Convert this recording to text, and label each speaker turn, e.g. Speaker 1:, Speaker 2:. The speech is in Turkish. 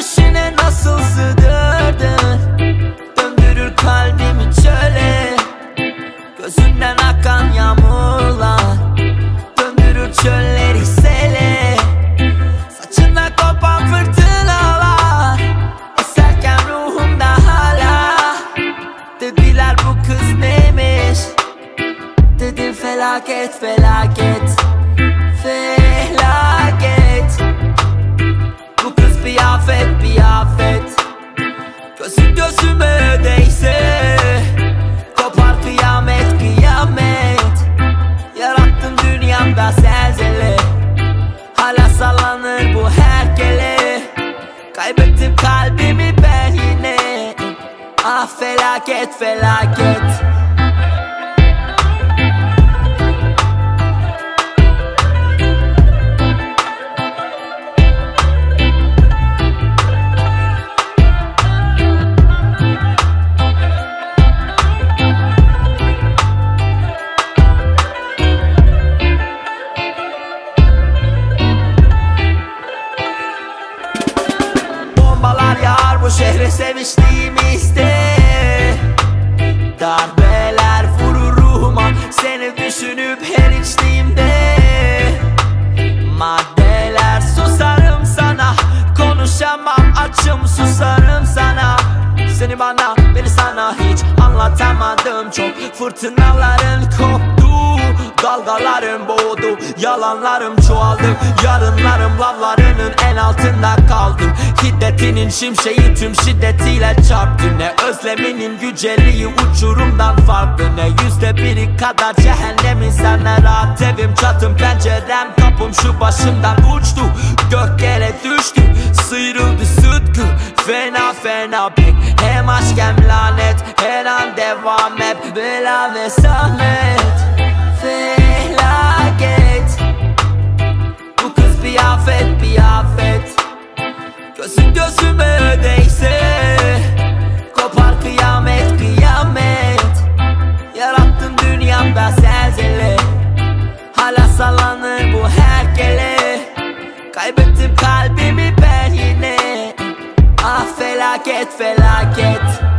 Speaker 1: içine nasıl sığdırdın? Döndürür kalbimi çöle. Gözünden akan yağmurlar Döndürür çölleri sele. Saçından kopan fırtınalar Eserken ruhumda hala. Dediler bu kız neymiş? Dedim felaket felaket Felaket E Kaybet kalbimi beynine Ah felaket felaket şehre seviştiğimizde Darbeler vurur ruhuma Seni düşünüp her içtiğimde. Maddeler susarım sana Konuşamam açım susarım sana. Seni bana beni sana hiç anlatamadım. Çok fırtınaların koptu Dalgaların boğdu Yalanlarım çoğaldı. Yarınlarım lavlarının en altında kaldım Hiddetinin şimşeği tüm şiddetiyle çarptı. Ne özleminin güceliği uçurumdan farklı. Ne yüzde biri kadar cehennemin sana rahat. Evim Çatım pencerem kapım şu başımdan uçtu. Gök yere düştü sıyrıldı sıtkı Fena fena pek hem aşk hem lanet. Her an devam hep bela ve zahmet Felaket. Bu kız bir afet bir afet. Gözün gözüme değse Kopar kıyamet kıyamet. Yarattım dünyamda zelzele. Hala sallanır bu herkele. Kaybettim kalbimi ben yine. Ah felaket felaket